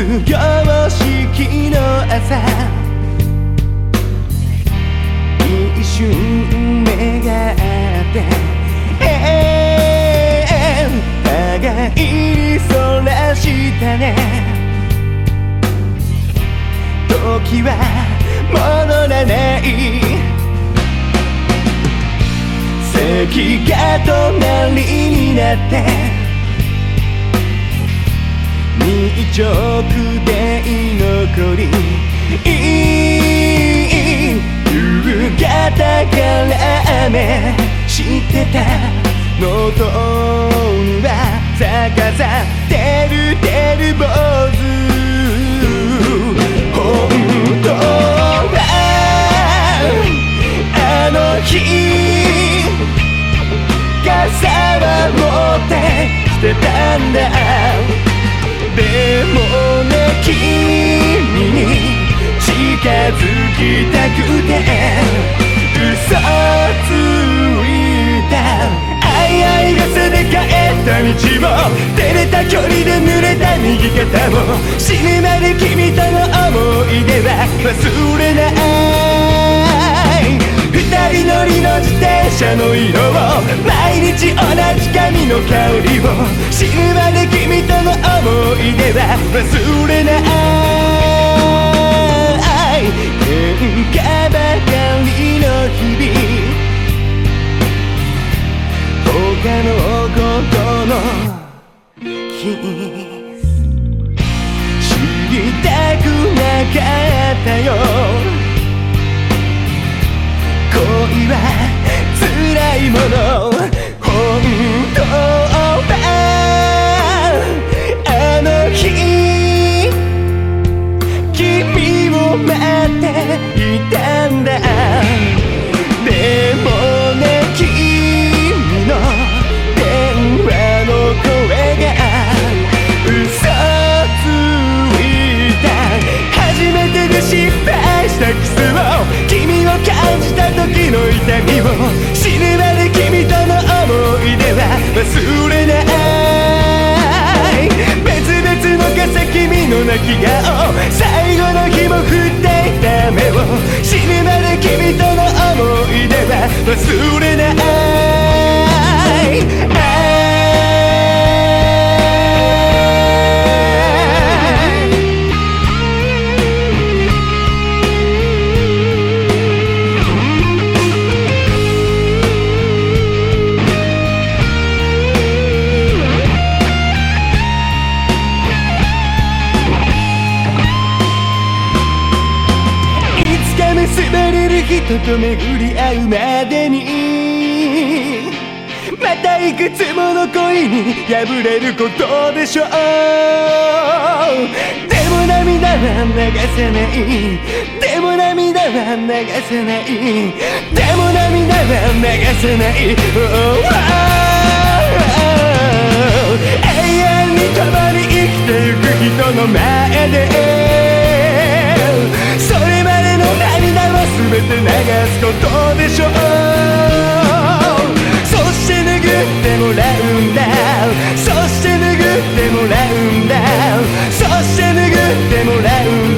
卒業式の朝一瞬目が合って互いにそらしたね時は戻らない席が隣になって直で残り夕方から雨してた？喉には逆さてるてる坊主。本当はあの日傘は持ってきてたんだでもね君に近づきたくて嘘ついたあいあい傘で帰った道も照れた距離で濡れた右肩も死ぬまで君との思い出は忘れない車の色を毎日同じ髪の香りを死ぬまで君との思い出は忘れない喧嘩ばかりの日々他のことのキス知りたくなかったもの本当はあの日君を待ってい。たんだでもね君の電話の声が嘘つい。た初めてで失敗したキスを君を感じた時の痛みを忘れない。別々の傘君の泣き顔。最後の日も降っていた目を。死ぬまで君との思い出は忘れない。人と巡り合うまでにまたいくつもの恋に破れることでしょうでも涙は流せないでも涙は流せないでも涙は流せない Oh, oh, oh 永遠に共に生きてゆく人の前ですことでしょ。うそして拭ってもらうんだそして拭ってもらうんだそして拭ってもらうんだ